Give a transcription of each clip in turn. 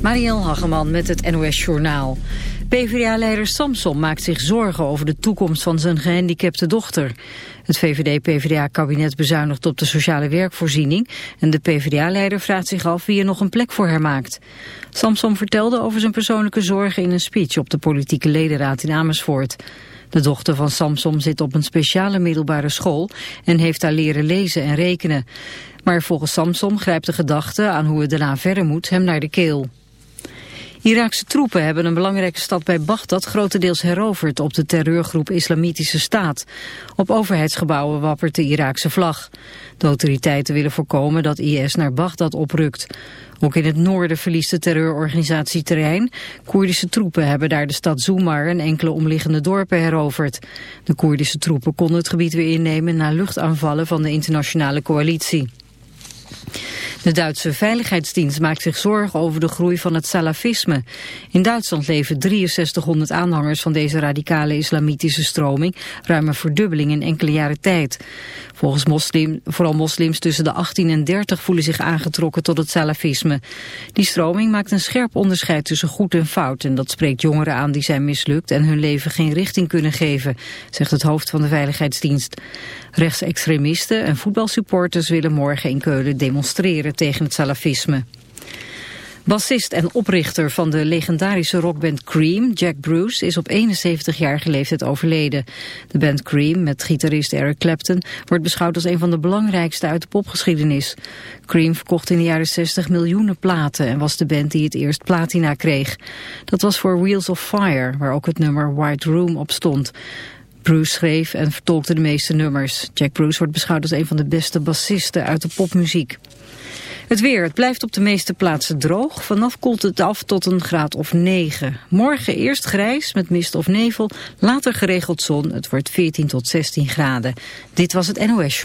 Marielle Hageman met het NOS Journaal. PvdA-leider Samson maakt zich zorgen over de toekomst van zijn gehandicapte dochter. Het VVD-PvdA-kabinet bezuinigt op de sociale werkvoorziening... en de PvdA-leider vraagt zich af wie er nog een plek voor haar maakt. Samson vertelde over zijn persoonlijke zorgen in een speech... op de politieke ledenraad in Amersfoort. De dochter van Samson zit op een speciale middelbare school... en heeft daar leren lezen en rekenen. Maar volgens Samson grijpt de gedachte aan hoe het daarna verder moet hem naar de keel. Iraakse troepen hebben een belangrijke stad bij Bagdad grotendeels heroverd op de terreurgroep Islamitische Staat. Op overheidsgebouwen wappert de Iraakse vlag. De autoriteiten willen voorkomen dat IS naar Bagdad oprukt. Ook in het noorden verliest de terreurorganisatie terrein. Koerdische troepen hebben daar de stad Zoumar en enkele omliggende dorpen heroverd. De Koerdische troepen konden het gebied weer innemen na luchtaanvallen van de internationale coalitie. De Duitse Veiligheidsdienst maakt zich zorgen over de groei van het salafisme. In Duitsland leven 6300 aanhangers van deze radicale islamitische stroming, ruim een verdubbeling in enkele jaren tijd. Volgens moslim, vooral moslims tussen de 18 en 30 voelen zich aangetrokken tot het salafisme. Die stroming maakt een scherp onderscheid tussen goed en fout en dat spreekt jongeren aan die zijn mislukt en hun leven geen richting kunnen geven, zegt het hoofd van de Veiligheidsdienst. Rechtsextremisten en voetbalsupporters willen morgen in Keulen demonstreren tegen het salafisme. Bassist en oprichter van de legendarische rockband Cream, Jack Bruce, is op 71-jarige leeftijd overleden. De band Cream, met gitarist Eric Clapton, wordt beschouwd als een van de belangrijkste uit de popgeschiedenis. Cream verkocht in de jaren 60 miljoenen platen en was de band die het eerst platina kreeg. Dat was voor Wheels of Fire, waar ook het nummer White Room op stond. Bruce schreef en vertolkte de meeste nummers. Jack Bruce wordt beschouwd als een van de beste bassisten uit de popmuziek. Het weer, het blijft op de meeste plaatsen droog. Vanaf koelt het af tot een graad of 9. Morgen eerst grijs met mist of nevel, later geregeld zon. Het wordt 14 tot 16 graden. Dit was het NOS.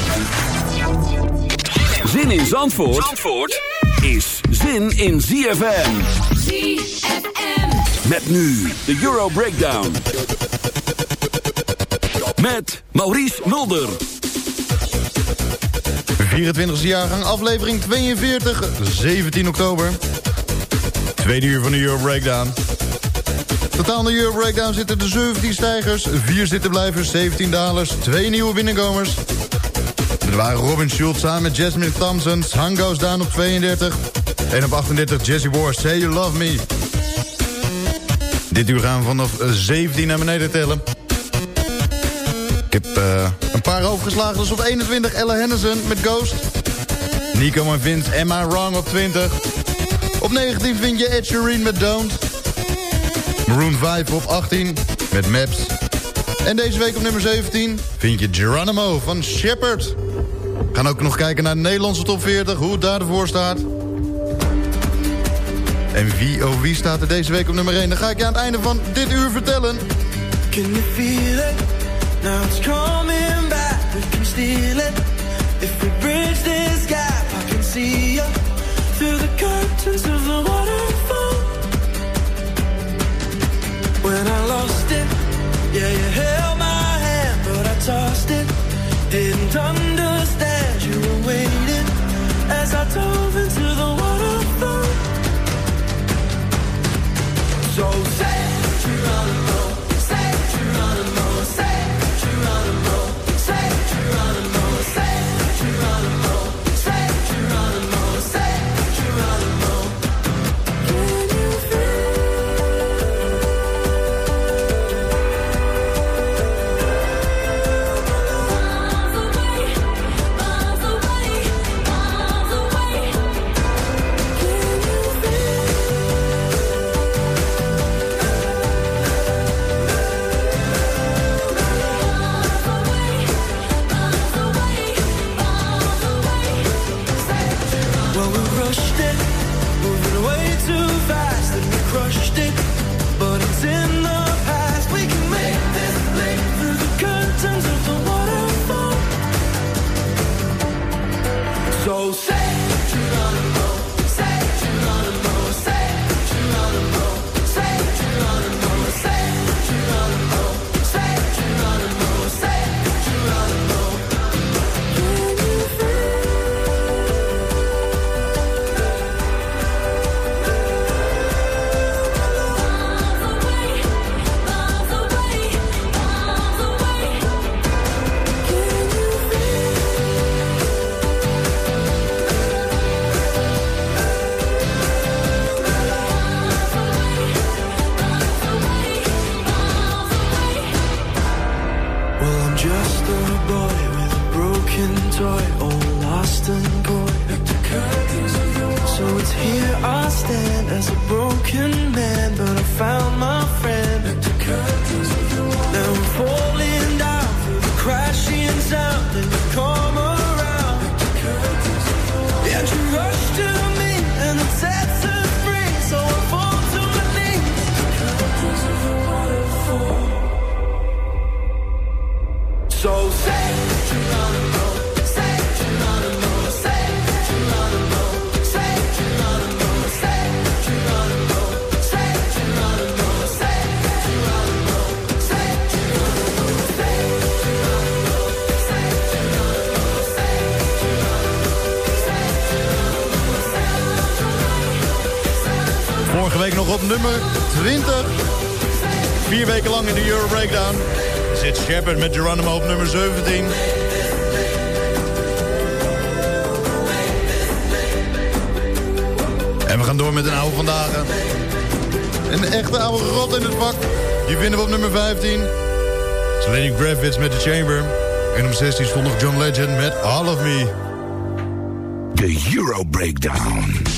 Zin in Zandvoort, Zandvoort is zin in ZFM. ZFM. Met nu de Euro Breakdown. Met Maurice Mulder. 24e jaargang, aflevering 42, 17 oktober. Tweede uur van de Euro Breakdown. Totaal in de Euro Breakdown zitten de 17 stijgers, 4 zittenblijvers, 17 dalers, 2 nieuwe binnenkomers. Er waren Robin Schultz samen met Jasmine Thompson, Hang Goes Down op 32. En op 38 Jesse Ward, Say You Love Me. Dit uur gaan we vanaf 17 naar beneden tellen. Ik heb eh, een paar overgeslagen. Dus op 21 Ella Henderson met Ghost. Nico en Vince, I Wrong op 20. Op 19 vind je Ed Sheeran met Don't. Maroon 5 op 18 met Maps. En deze week op nummer 17 vind je Geronimo van Shepard. We gaan ook nog kijken naar de Nederlandse top 40, hoe het daarvoor staat. En wie oh wie staat er deze week op nummer 1? Dat ga ik je aan het einde van dit uur vertellen. Can you feel it? Now it's coming back. We can steal it. If we bridge this gap, I can see you through the curtains of the waterfall. When I lost it, yeah, you held my hand, but I tossed it. Didn't understand waiting as I dove into the waterfall. So say, weken lang in de Euro Breakdown. Zit Shepard met Geronimo op nummer 17. En we gaan door met een oude vandaag. Een echte oude rot in het pak. Die vinden we op nummer 15. Selene Gravitz met The Chamber. En op 16 stond nog John Legend met All of Me. De Euro Breakdown.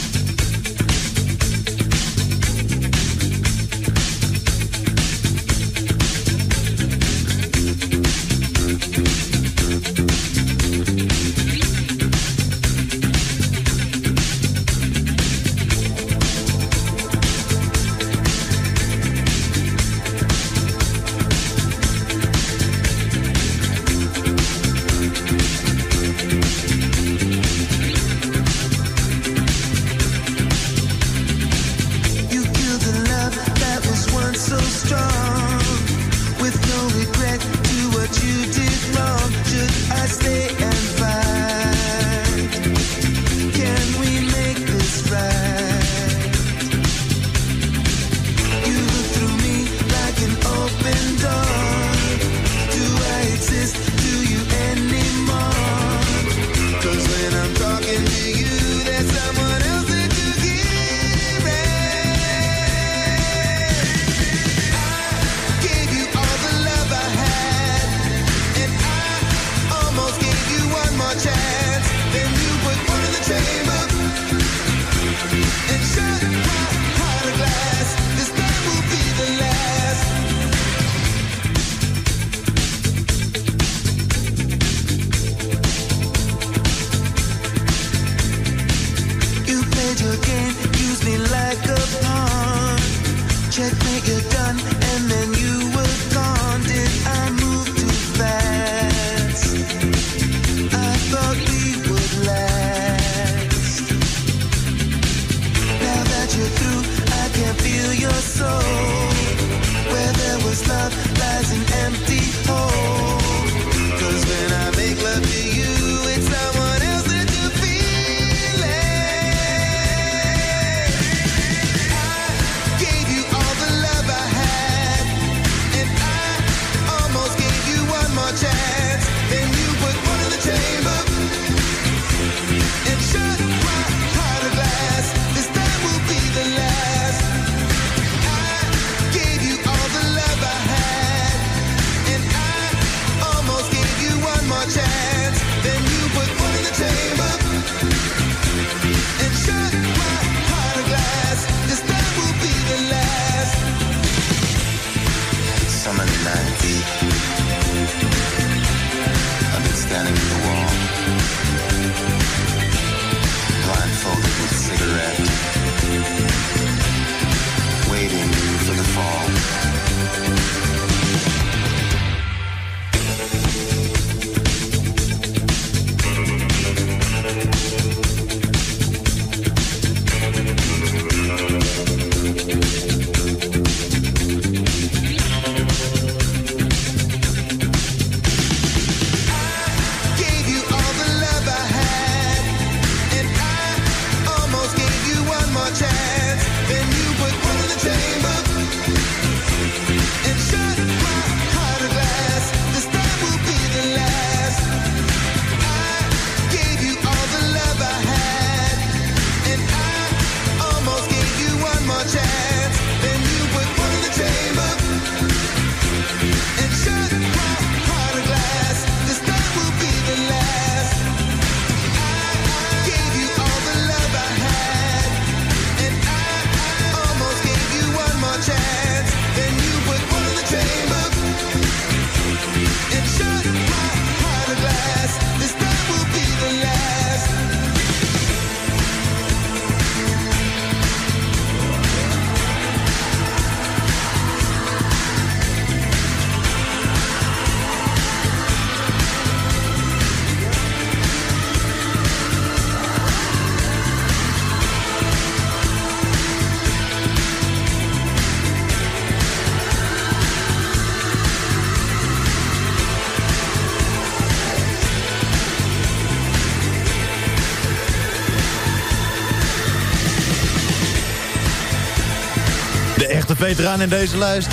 meter in deze lijst.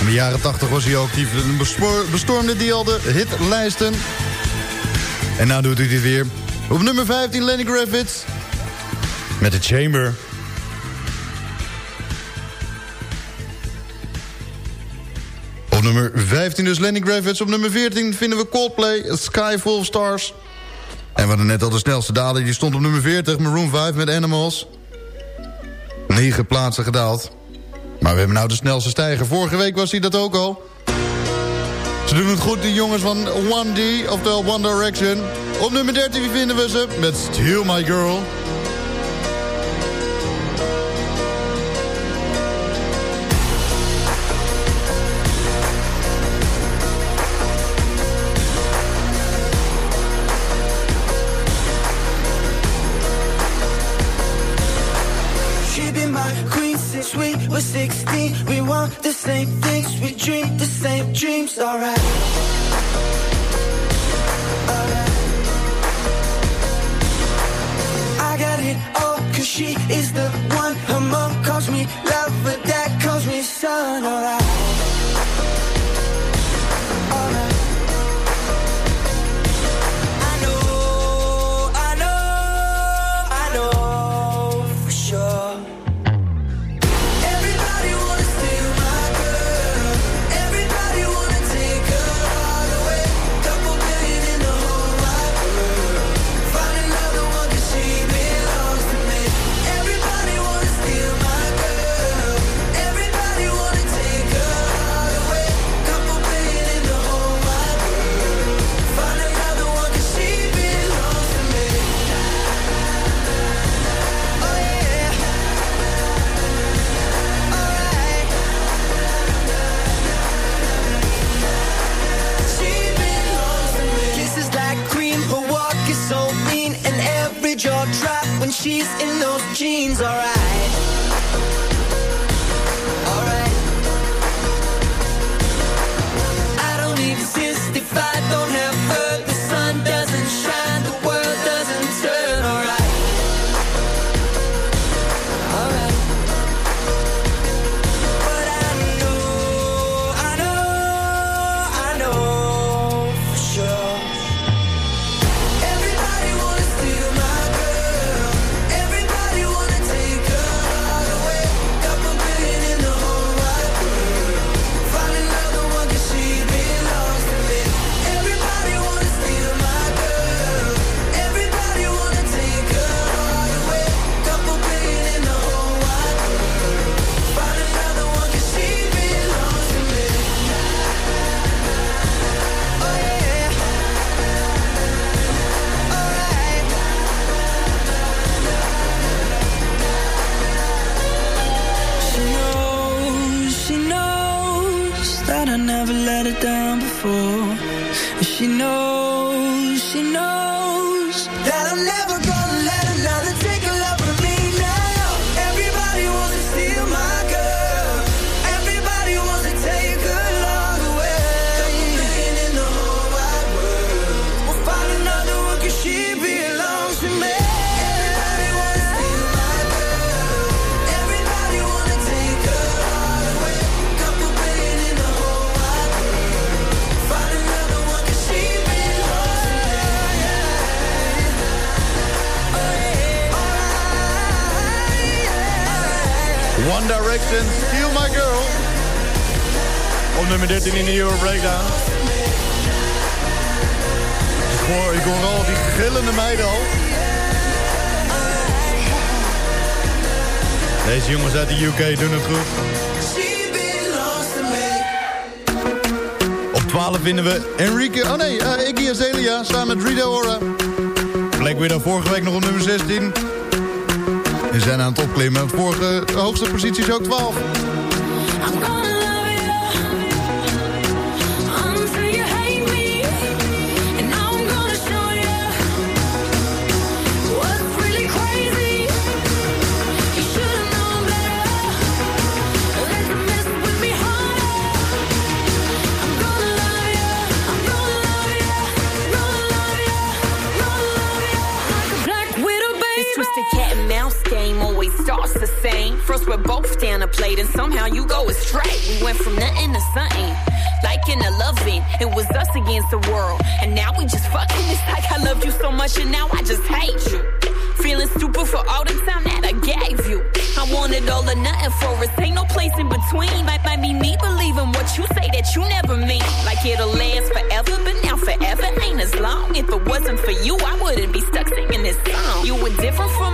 In de jaren 80 was hij ook actief. Bestormde die al de hitlijsten. En nou doet hij dit weer. Op nummer 15 Lenny Kravitz. Met de Chamber. Op nummer 15 dus Lenny Kravitz. Op nummer 14 vinden we Coldplay, Sky Full of Stars. En we hadden net al de snelste dader. Die stond op nummer 40, Maroon 5 met Animals. 9 plaatsen gedaald. Maar we hebben nou de snelste stijger. Vorige week was hij dat ook al. Ze doen het goed, die jongens van 1D, oftewel One Direction. Op nummer 13 vinden we ze met Steal My Girl. 16. We want the same things, we dream the same dreams, alright. Alright. I got it all, cause she is the Oké, doen het goed. Op 12 vinden we Enrique... Oh nee, uh, Iggy Azalea samen met Rita Ora. Black Widow vorige week nog op nummer 16. We zijn aan het opklimmen. Vorige hoogste positie is ook 12. Much and now I just hate you. Feeling stupid for all the time that I gave you. I wanted all or nothing for us. Ain't no place in between. Might, might be me believing what you say that you never mean. Like it'll last forever, but now forever ain't as long. If it wasn't for you, I wouldn't be stuck singing this song. You were different from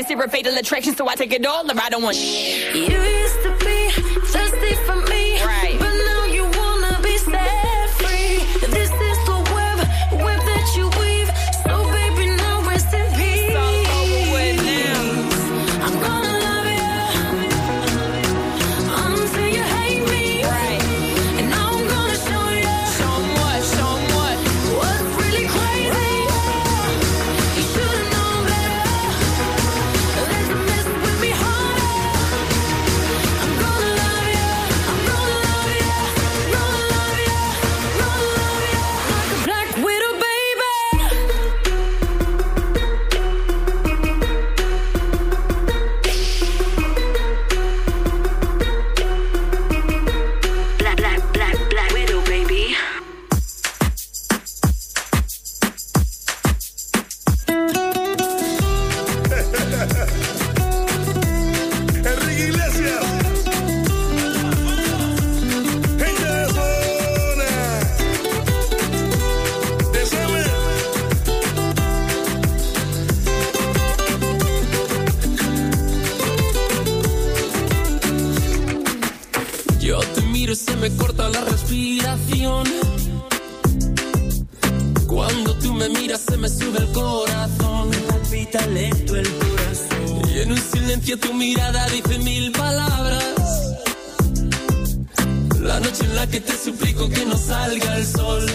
this is a fatal attraction, so I take it all or I don't want. You used to me miras se me sube el corazón. Palpita lento el corazón. Y en un silencio tu mirada dice mil palabras. La noche en la que te suplico que no salga el sol.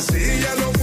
así ya lo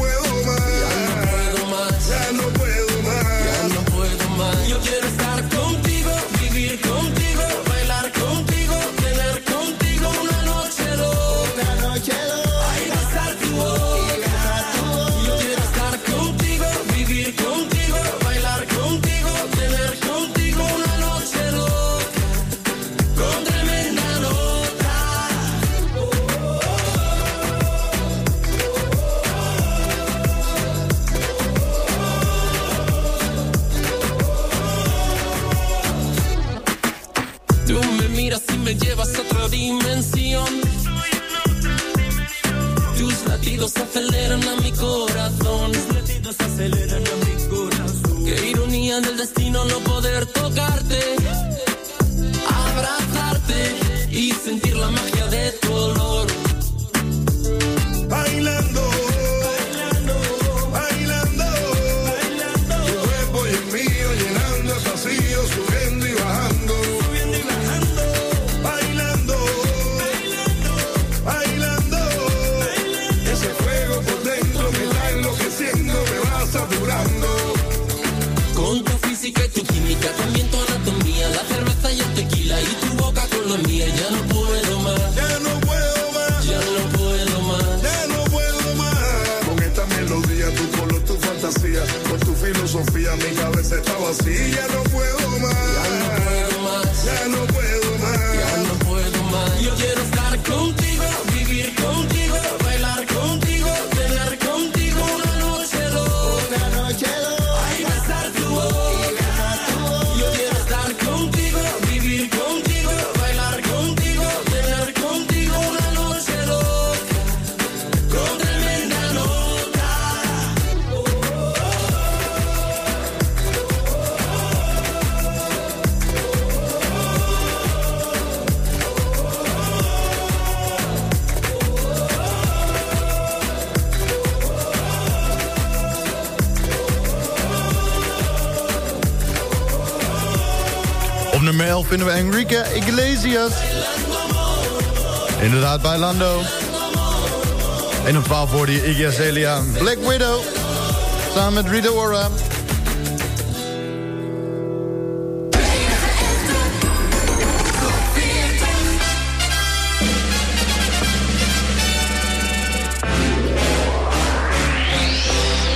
11 vinden we Enrique Iglesias. Inderdaad, bij Lando. En op 12 hoorde je Iggy Black Widow. Samen met Rita Ora.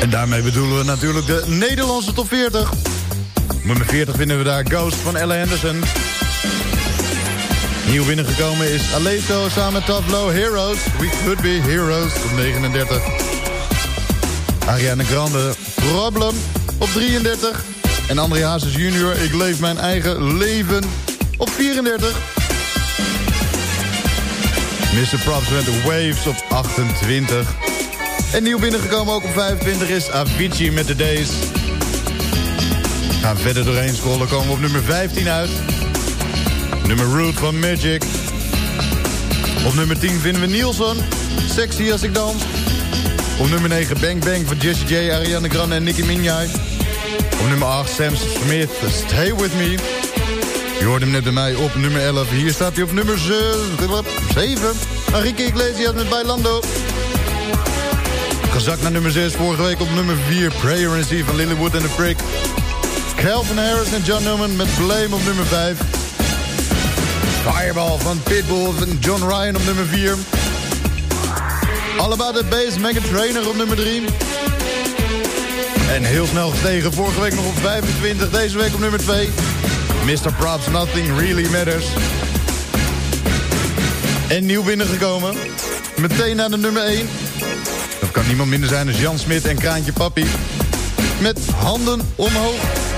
En daarmee bedoelen we natuurlijk de Nederlandse top 40. Op nummer 40 vinden we daar Ghost van Ella Henderson. Nieuw binnengekomen is Aleto samen met Heroes. We could be heroes op 39. Ariana Grande, Problem op 33. En André Hazes junior, Ik leef mijn eigen leven op 34. Mr. Props met Waves op 28. En nieuw binnengekomen ook op 25 is Avicii met The Days. Gaan verder doorheen scrollen, komen we op nummer 15 uit. Nummer Root van Magic. Op nummer 10 vinden we Nielsen. Sexy als ik dans. Op nummer 9 Bang Bang van Jessie J, Ariana Grande en Nicki Minaj. Op nummer 8 Sam Smith, Stay With Me. Je hoort hem net bij mij op nummer 11. Hier staat hij op nummer 7. Enrique Iglesias met Bailando. Gezakt naar nummer 6. Vorige week op nummer 4. Prayer and See van Lilywood en The Prick. Calvin Harris en John Newman met Blame op nummer 5. Fireball van Pitbull en John Ryan op nummer 4. All About The Bass, Megan Trainer op nummer 3. En heel snel gestegen, vorige week nog op 25, deze week op nummer 2. Mr. Props, Nothing Really Matters. En nieuw binnengekomen. Meteen naar de nummer 1. Dat kan niemand minder zijn dan Jan Smit en Kraantje Papi. Met handen omhoog.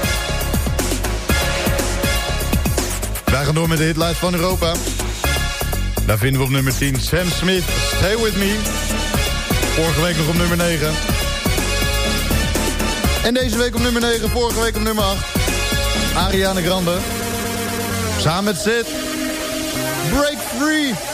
Wij gaan door met de hitlijst van Europa. Daar vinden we op nummer 10 Sam Smith, Stay With Me. Vorige week nog op nummer 9. En deze week op nummer 9, vorige week op nummer 8. Ariana Grande. Samen met Sid. Break Free.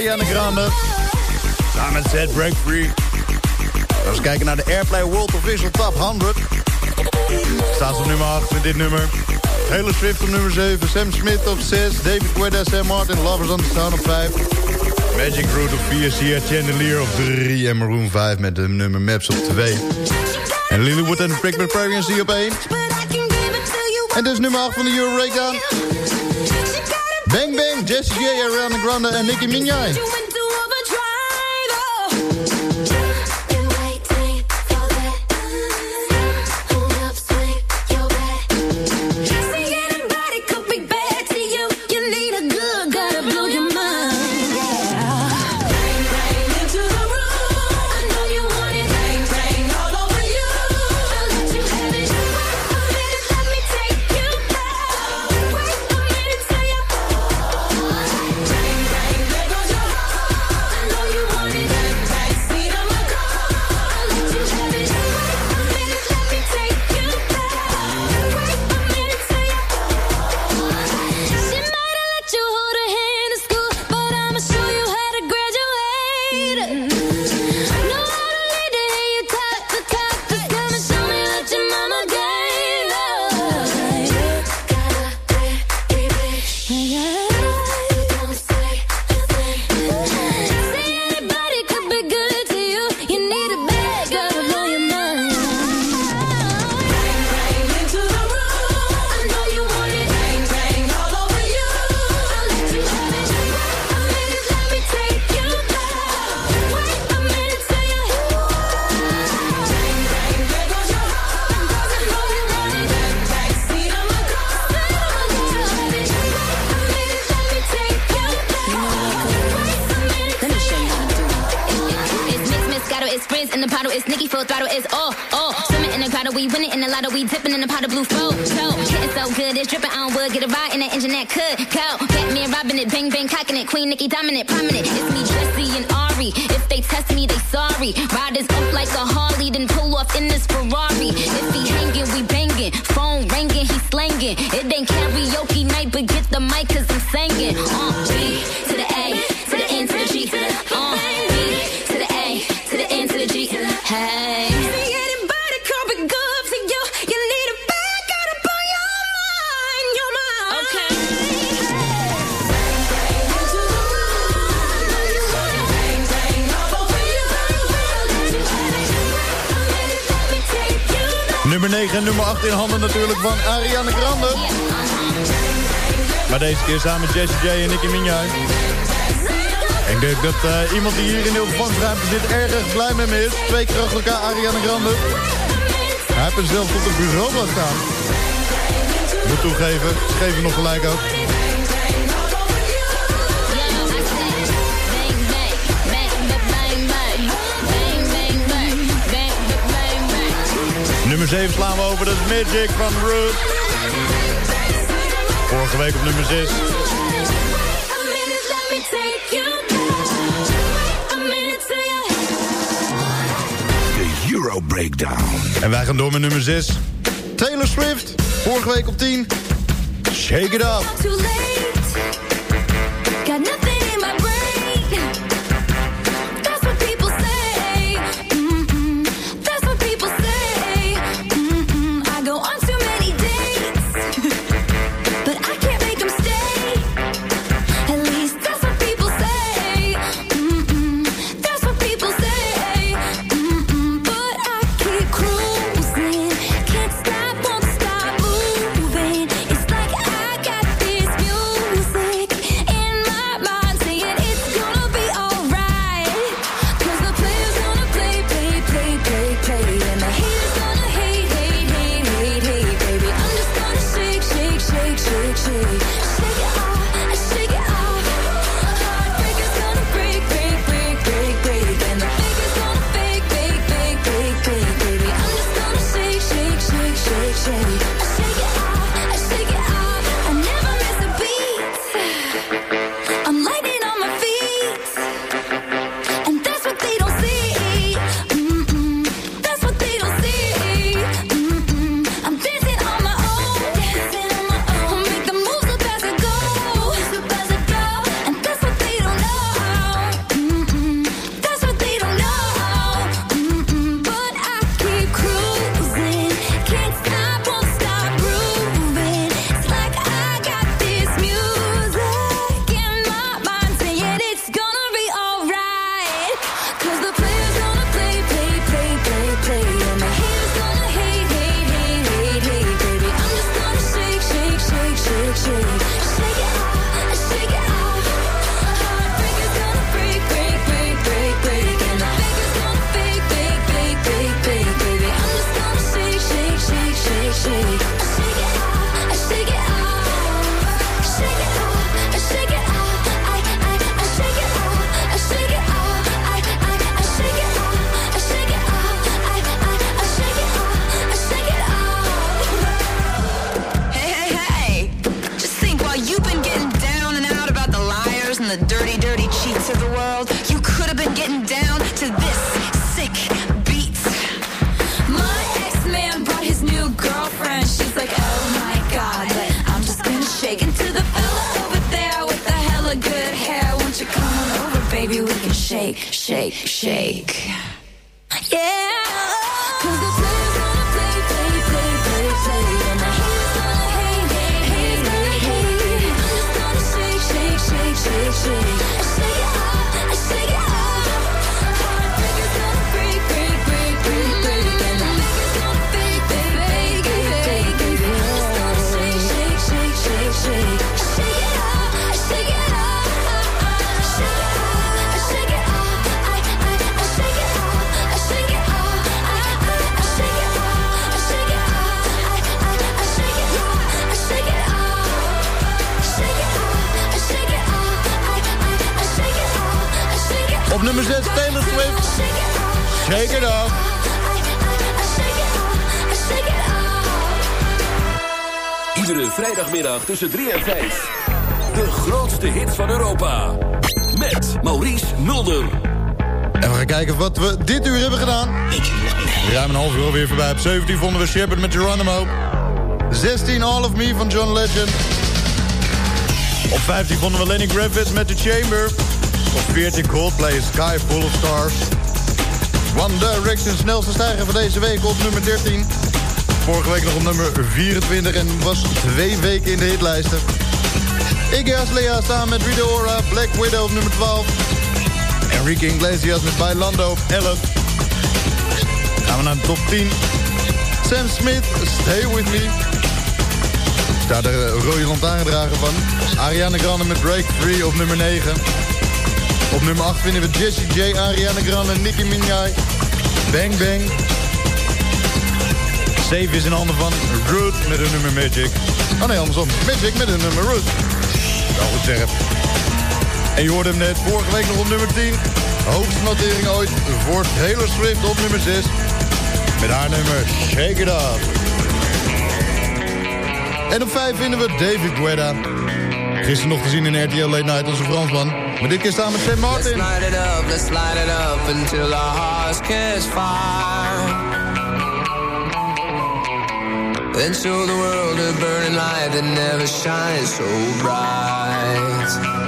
Ariana Grande. Samen met Zed Break Free. Als we kijken naar de Airplay World Official Top 100. Staat ze op nummer 8 met dit nummer. Taylor Swift op nummer 7. Sam Smith op 6. David Guetta, Sam Martin, Lovers on the Sound op 5. Magic Root op 4. Sia Chandelier op 3. En Maroon 5 met de nummer Maps op 2. En Lilywood en Brick Pregnancy op 1. En dus nummer 8 van de Euro Breakdown. Bang Bang, Jessie J, Ariana Grande en Nicki Minaj. Nummer 9 en nummer 8 in handen natuurlijk van Ariana Grande. Maar deze keer samen met Jessie J en Nicki Minaj. Ik denk dat eh, iemand die hier in de opvangruimte zit erg blij met me is. Twee keer elkaar Ariana Grande. Hij heeft er zelfs op het bureau laten staan. Moet toegeven, ze geven nog gelijk ook. Nummer 7 slaan we over, dat Magic van Root. Vorige week op nummer 6. Euro Breakdown. En wij gaan door met nummer 6. Taylor Swift, vorige week op 10. Shake it up. Yeah. Op nummer 6 Taylor Swift. Shake it off. Iedere vrijdagmiddag tussen 3 en 5. De grootste hits van Europa. Met Maurice Mulder. En we gaan kijken wat we dit uur hebben gedaan. Ruim een half uur alweer voorbij. Op 17 vonden we Shepard met Geronimo. 16 All of Me van John Legend. Op 15 vonden we Lenny Kravitz met The Chamber. Op 14 Coldplay Sky Full of Stars. One Direction snelste stijger van deze week op nummer 13. Vorige week nog op nummer 24 en was twee weken in de hitlijsten. Iggy Azalea samen met Rita Ora, Black Widow op nummer 12. Enrique Iglesias met Bailando op 11. Gaan we naar de top 10. Sam Smith, Stay With Me. Daar de rode lantaarndrager van. Ariana Grande met Break Free op nummer 9. Op nummer 8 vinden we Jessie J, Ariana Grande, Nicki Minaj. Bang Bang. 7 is in handen van Root met hun nummer Magic. Oh nee, andersom. Magic met hun nummer Root. Wel goed zeggen. En je hoorde hem net vorige week nog op nummer 10. Hoogste notering ooit voor Taylor Swift op nummer 6. Met haar nummer Shake It Up. En op 5 vinden we David Guetta. Gisteren nog te zien in RTL Late Night als een Fransman. Maar dit keer samen met Sam Martin. Let's light it up, let's light it up until our hearts catch fire. Then show the world a burning light that never shines so bright.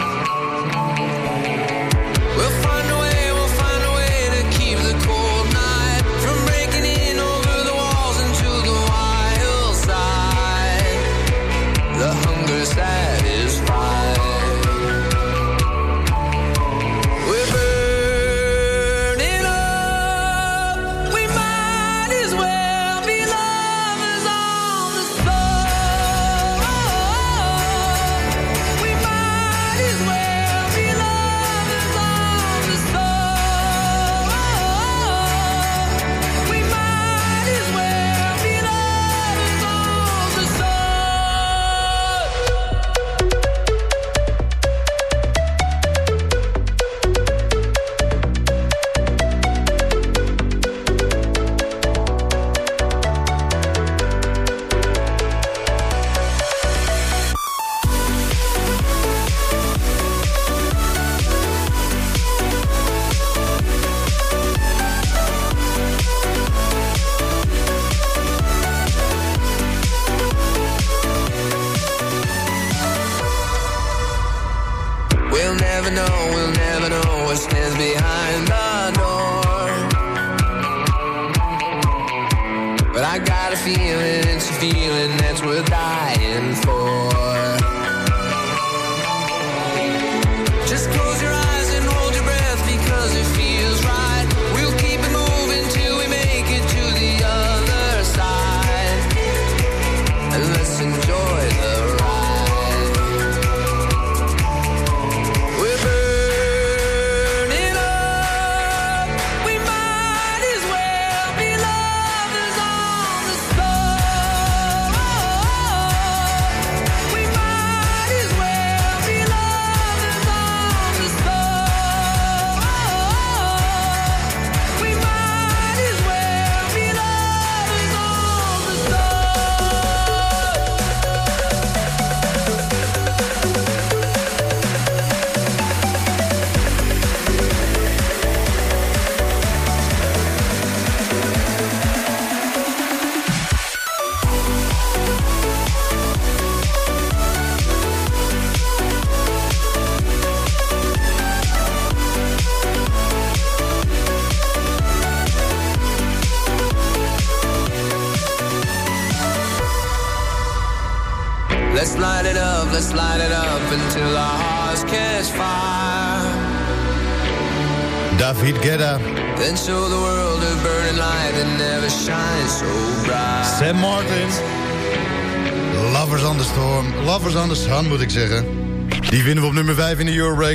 Got a feeling, it's a feeling that's worth dying for.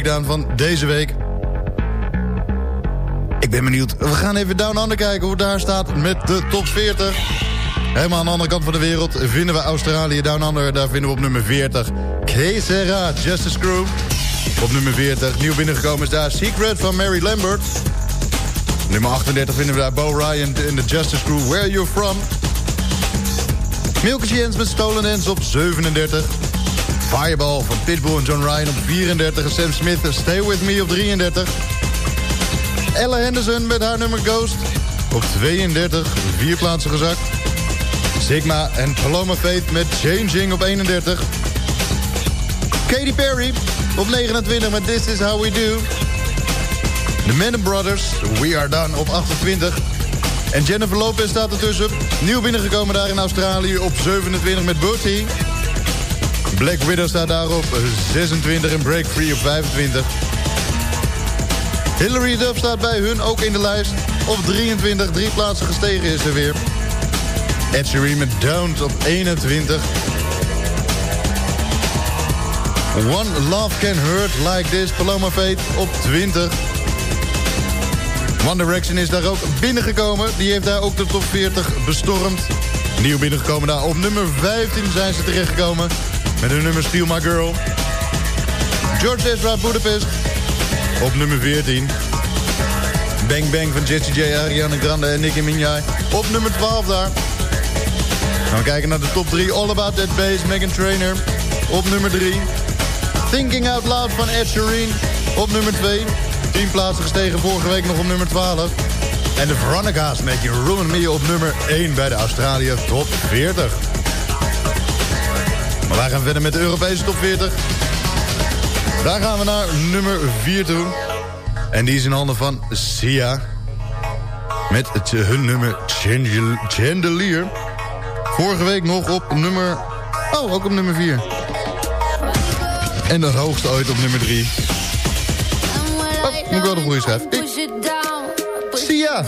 Breakdown van deze week. Ik ben benieuwd. We gaan even Down Under kijken hoe het daar staat met de top 40. Helemaal aan de andere kant van de wereld vinden we Australië Down Under. Daar vinden we op nummer 40 Kesera, Justice Crew. Op nummer 40, nieuw binnengekomen is daar Secret van Mary Lambert. Nummer 38 vinden we daar Bo Ryan in de Justice Crew, Where You From. Milky Jens met Stolen Dance op 37. Fireball van Pitbull en John Ryan op 34. En Sam Smith, Stay With Me op 33. Ella Henderson met haar nummer Ghost op 32. Vier plaatsen gezakt. Sigma en Paloma Faith met Changing op 31. Katy Perry op 29 met This Is How We Do. The Men Brothers, We Are Done op 28. En Jennifer Lopez staat ertussen. Nieuw binnengekomen daar in Australië op 27 met Booty. Black Widow staat daar op 26 en Break Free op 25. Hillary Duff staat bij hun ook in de lijst. Op 23, drie plaatsen gestegen is er weer. Ed Sheeran met op 21. One Love Can Hurt Like This, Paloma Faith op 20. One Direction is daar ook binnengekomen. Die heeft daar ook de top 40 bestormd. Nieuw binnengekomen daar. Op nummer 15 zijn ze terechtgekomen. Met hun nummer Steal My Girl. George Ezra Budapest. Op nummer 14. Bang Bang van Jessie J, Ariana Grande en Nicki Minaj. Op nummer 12 daar. Gaan kijken naar de top 3. All About That Bass, Megan Trainer. Op nummer 3. Thinking Out Loud van Ed Sheeran. Op nummer 2. 10 plaatsen gestegen vorige week nog op nummer 12. En de Veronica's met You Ruin Me op nummer 1 bij de Australië Top 40. Maar wij gaan verder met de Europese Top 40. Daar gaan we naar nummer 4 toe. En die is in handen van Sia. Met het, hun nummer Chandel- Chandelier. Vorige week nog op nummer... Oh, ook op nummer 4. En de hoogste ooit op nummer 3. Oh, moet ik wel de goede schrijven. Ik- Sia.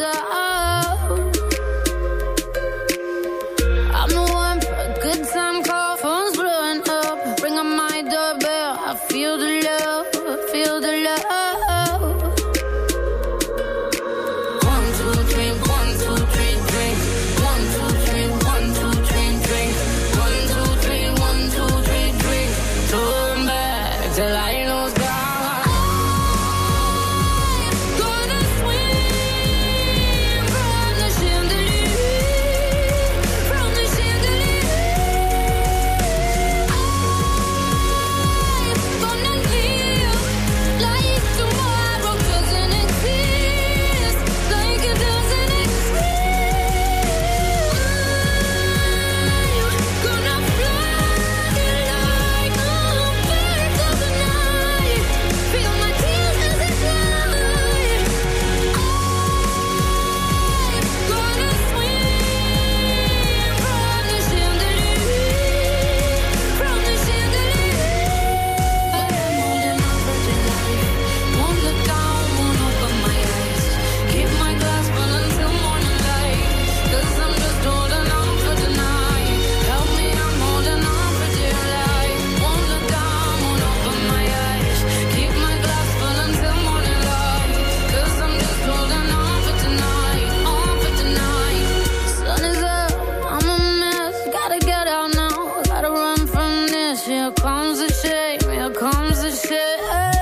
shame, here comes the shame.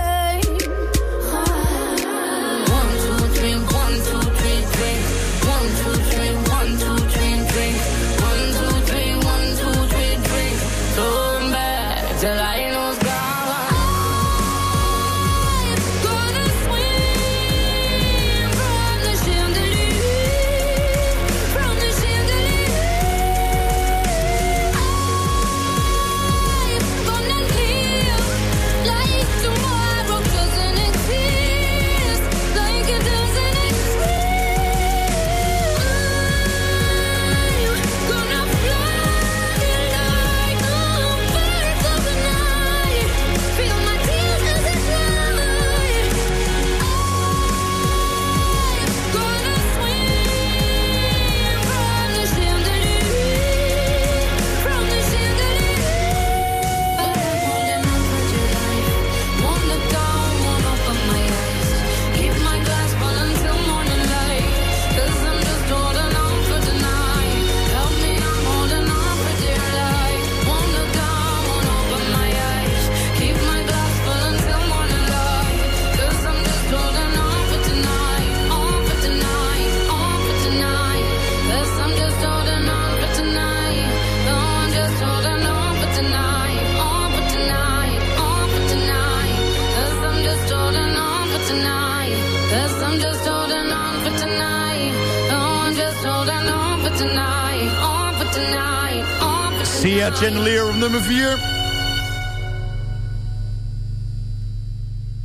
Chandelier op nummer 4.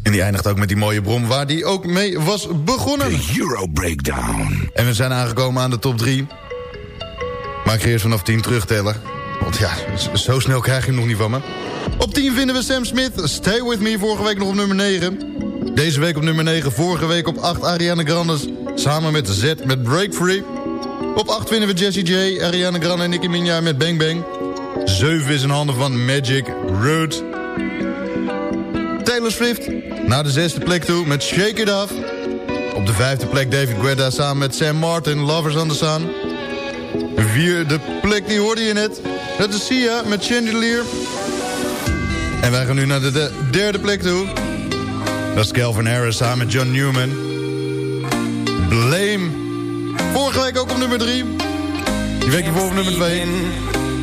En die eindigt ook met die mooie brom waar die ook mee was begonnen. De Euro Breakdown. En we zijn aangekomen aan de top 3. Maar ik ga eerst vanaf 10 terugtellen. Want ja, zo snel krijg je hem nog niet van me. Op 10 vinden we Sam Smith, Stay With Me, vorige week nog op nummer 9. Deze week op nummer 9, vorige week op 8 Ariana Grande... samen met Z met Break Free. Op 8 vinden we Jessie J, Ariana Grande en Nicki Minaj met Bang Bang. 7 is in handen van Magic Road. Taylor Swift naar de zesde plek toe met Shake It Off. Op de vijfde plek David Guetta samen met Sam Martin, Lovers on the Sun. De vierde plek, die hoorde je net. Dat is Sia met Chandelier. En wij gaan nu naar de, de derde plek toe. Dat is Calvin Harris samen met John Newman. Blame. Vorige week ook op nummer drie. Die week ervoor op nummer twee.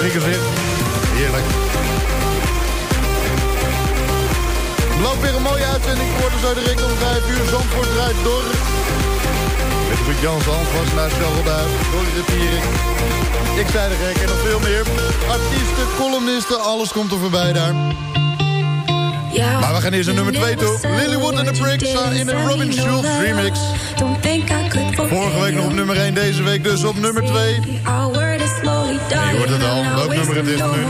Drinken zich. Heerlijk. Belooft weer een mooie uitzending worden zo direct om 5 uur. Zandvoort draait door. Met Ruud Jans, Hans naar Charles Duif, de Pierik. Ik zei de gek en nog veel meer. Artiesten, columnisten, alles komt er voorbij daar. Maar we gaan eerst naar nummer 2 toe. Lilywood and the Bricks staan in de Robin Schulz remix. Vorige week nog op nummer 1, deze week dus op nummer 2. Je hoort het al, welk nummer het is nu.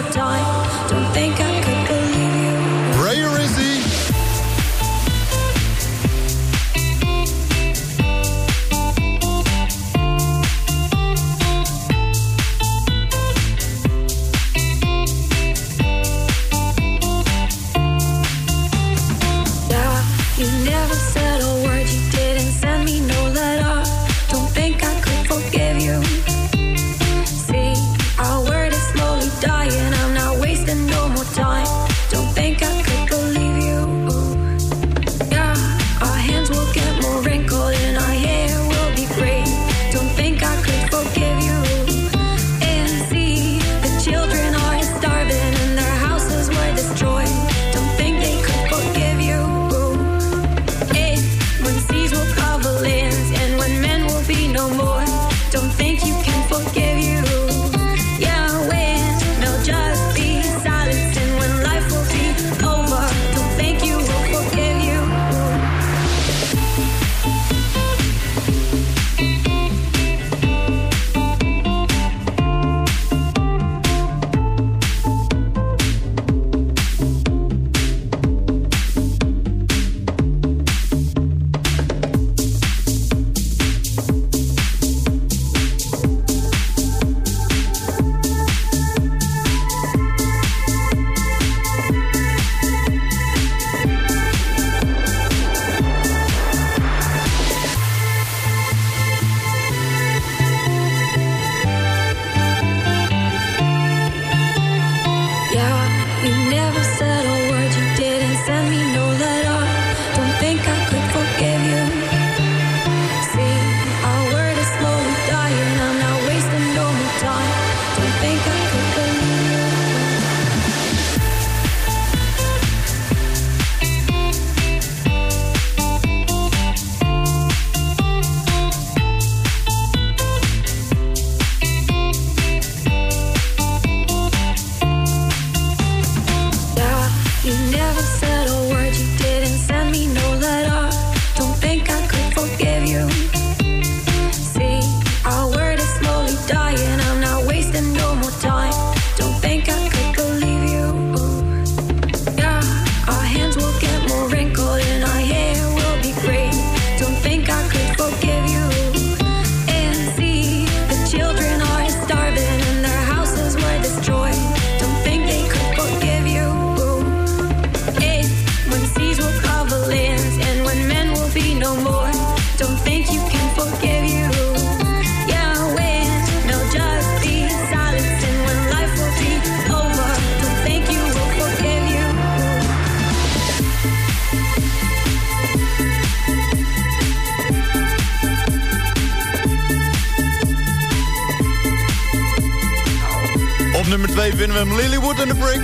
Nummer 2 vinden we hem Lilywood and the Brick.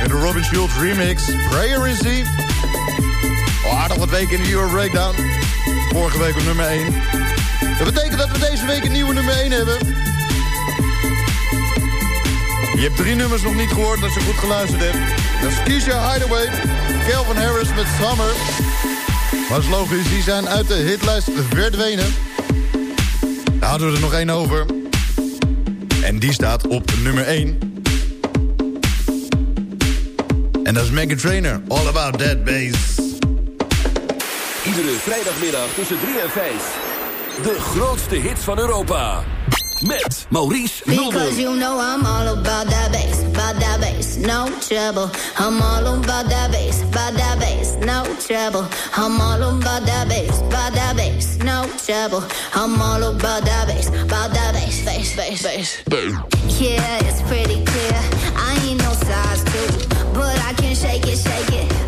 En de Robin Schulz remix, Prayer is. Oh, aardig wat weken in de Euro Breakdown. Vorige week op nummer 1. Dat betekent dat we deze week een nieuwe nummer 1 hebben. Je hebt drie nummers nog niet gehoord als je goed geluisterd hebt. Dat is Keisha Hideaway, Calvin Harris met Summer. Maar is logisch, die zijn uit de hitlijst verdwenen. Daar hadden we er nog één over. En die staat op nummer 1. En dat is Megan Trainer, All About That Bass. Iedere vrijdagmiddag tussen 3 en 5. De grootste hits van Europa. Met Maurice Mulder. Because you know I'm all about that bass, about that bass, no trouble. I'm all about that bass, about that bass, no trouble. I'm all about that bass, about that bass, no trouble. I'm all about that bass, about that bass, bass, bass, bass. Yeah, it's pretty clear. I ain't no size two, but I can shake it, shake it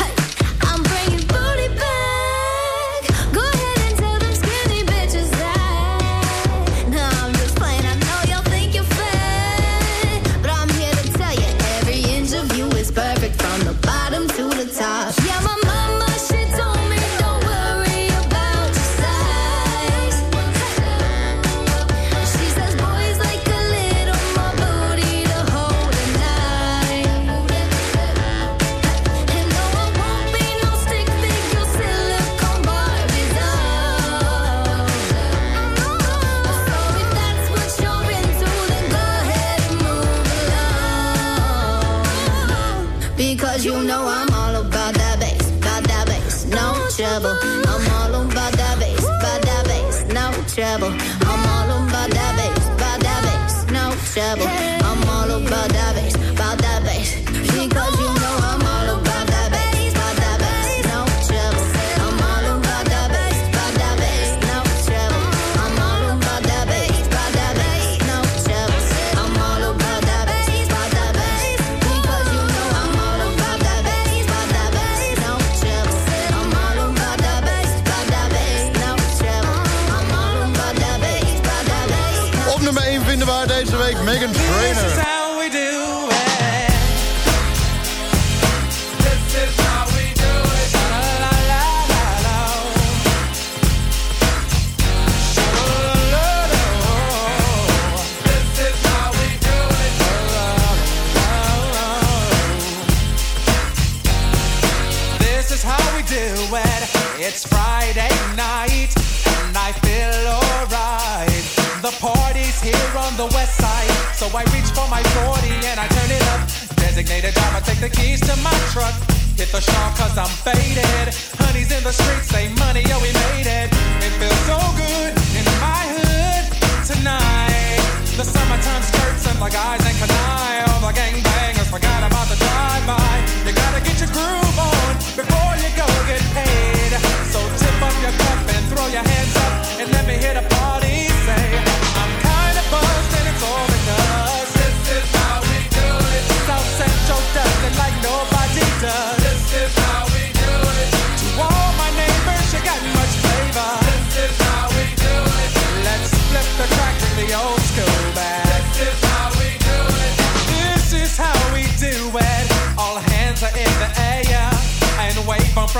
Designated driver, take the keys to my truck. Hit the shop cause I'm faded. Honey's in the streets, say money, yo, we made it. It feels so good in my hood tonight. The summertime skirts and the guys ain't canine. All the gangbangers forgot about the drive-by. You gotta get your groove on before you go get paid. So tip up your cup and throw your hands up